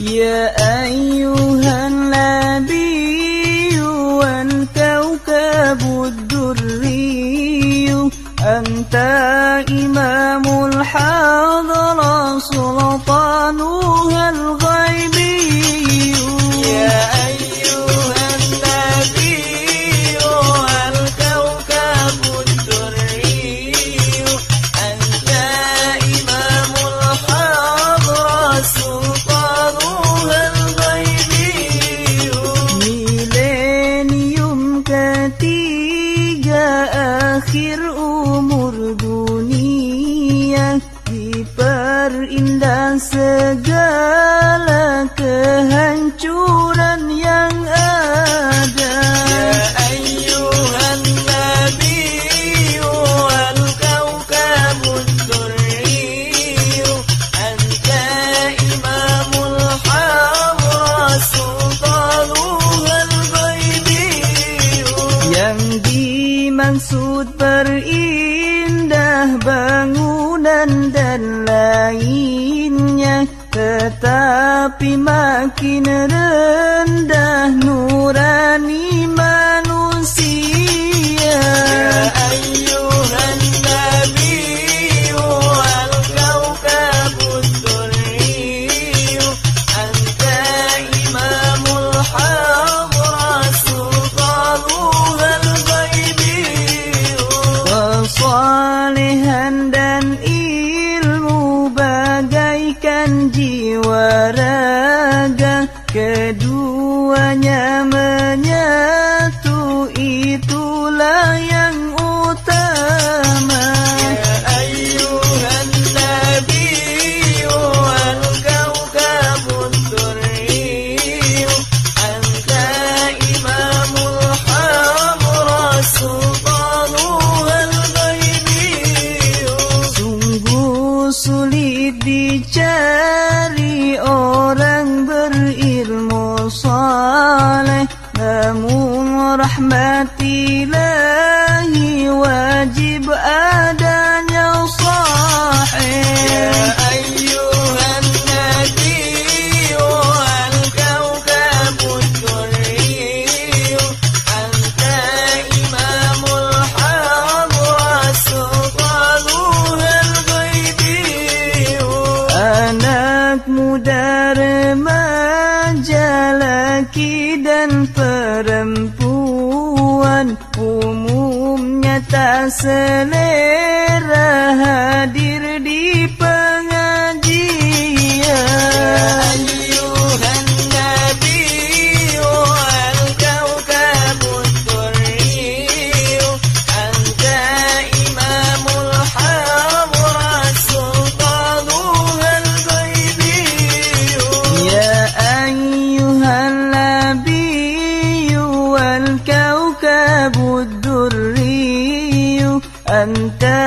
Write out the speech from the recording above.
يا أيها النبي والكوكب الدري أنت إمام الحضرة سلطانها الغيبي perindah bangunan dan lainnya Tetapi makin rendah nurani manusia mati lagi wajib ada Muda remaja laki dan perempuan Umumnya tak selera hadir di pengajian cantar.